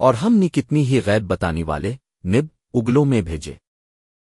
اور ہم نے کتنی ہی غیب بتانے والے نب اگلوں میں بھیجے۔